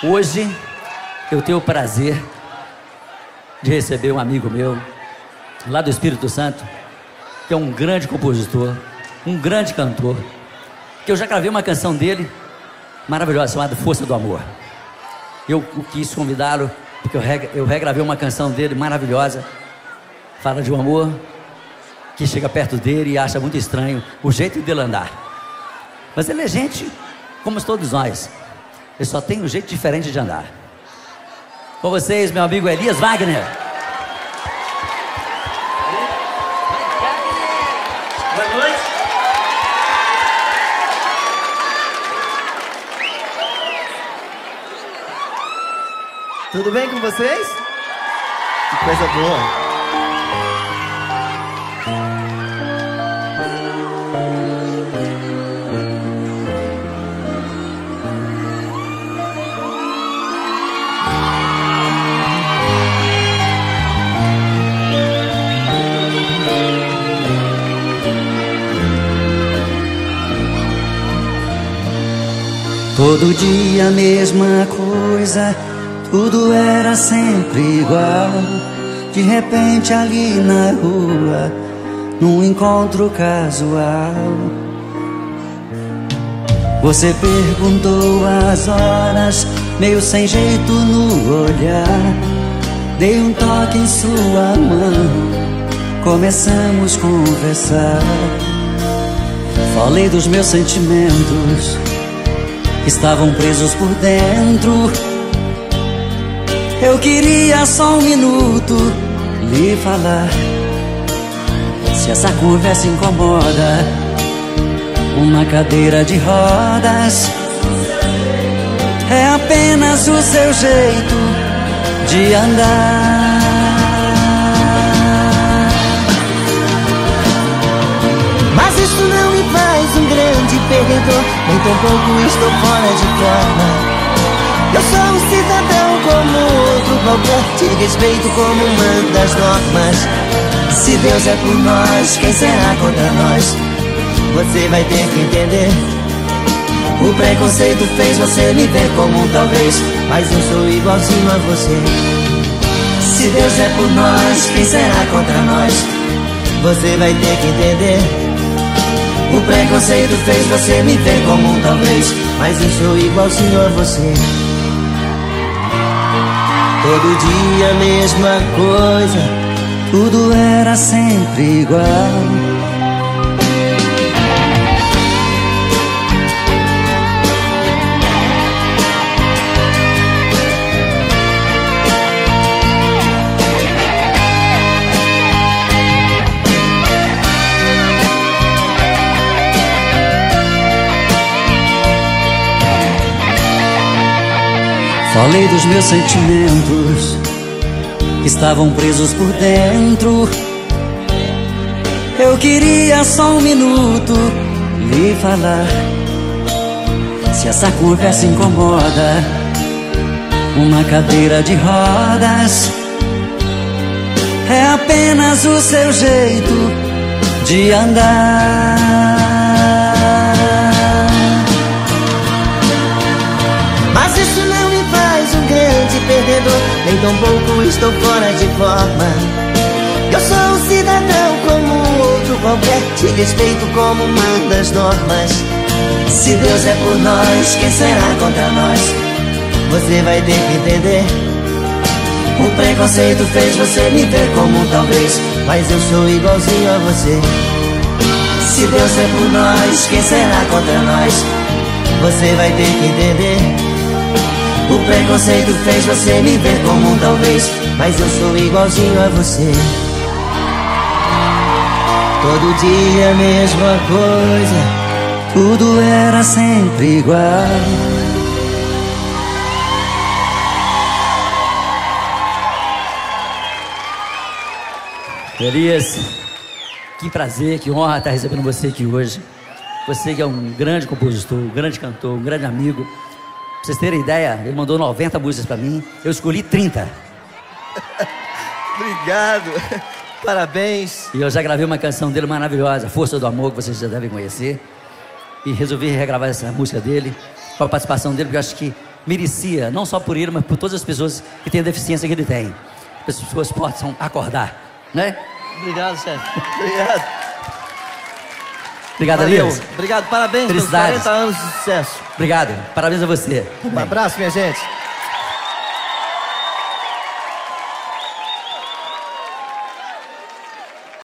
Hoje eu tenho o prazer de receber um amigo meu, lá do Espírito Santo, que é um grande compositor, um grande cantor, que eu já gravei uma canção dele maravilhosa chamada Força do Amor. Eu quis convidá-lo porque eu, eu regravei uma canção dele maravilhosa, fala de um amor que chega perto dele e acha muito estranho o jeito dele andar. Mas ele é gente como todos nós. Ele só tem um jeito diferente de andar. Com vocês, meu amigo Elias Wagner. Boa noite. Tudo bem com vocês? Que coisa boa. Todo dia a mesma coisa, tudo era sempre igual. De repente ali na rua, num encontro casual. Você perguntou as horas, meio sem jeito no olhar. Dei um toque em sua mão, começamos a conversar. Falei dos meus sentimentos estavam presos por dentro. Eu queria só um minuto lhe falar. Se essa conversa incomoda, uma cadeira de rodas é apenas o seu jeito de andar. Perdedor Nem tampouco estou fora de forma Eu sou um cidadão como outro qualquer Te respeito como manda as normas Se Deus é por nós, quem será contra nós? Você vai ter que entender O preconceito fez você me ver como um talvez Mas eu sou igualzinho a você Se Deus é por nós, quem será contra nós? Você vai ter que entender o preconceito fez você me ver como um talvez Mas eu sou igualzinho a você. Todo dia a mesma coisa Tudo era sempre igual Falei dos meus sentimentos que estavam presos por dentro. Eu queria só um minuto lhe falar. Se essa conversa incomoda, uma cadeira de rodas é apenas o seu jeito de andar. Tão pouco estou fora de forma. Eu sou um cidadão como outro qualquer, te respeito como manda as normas. Se Deus é por nós, quem será contra nós? Você vai ter que entender. O preconceito fez você me ver como talvez, mas eu sou igualzinho a você. Se Deus é por nós, quem será contra nós? Você vai ter que entender. O preconceito fez você me ver como um talvez Mas eu sou igualzinho a você Todo dia a mesma coisa Tudo era sempre igual Elias, que prazer, que honra estar recebendo você aqui hoje. Você que é um grande compositor, um grande cantor, um grande amigo. Pra vocês terem ideia, ele mandou 90 músicas para mim, eu escolhi 30. Obrigado. Parabéns. E eu já gravei uma canção dele maravilhosa, Força do Amor, que vocês já devem conhecer. E resolvi regravar essa música dele, com a participação dele, porque eu acho que merecia, não só por ele, mas por todas as pessoas que têm a deficiência que ele tem. As pessoas possam acordar, né? Obrigado, chefe. Obrigado. Obrigado, Valeu. Elias. Obrigado, parabéns pelos Felicidades. 40 anos de sucesso. Obrigado. Parabéns a você. Um abraço, minha gente.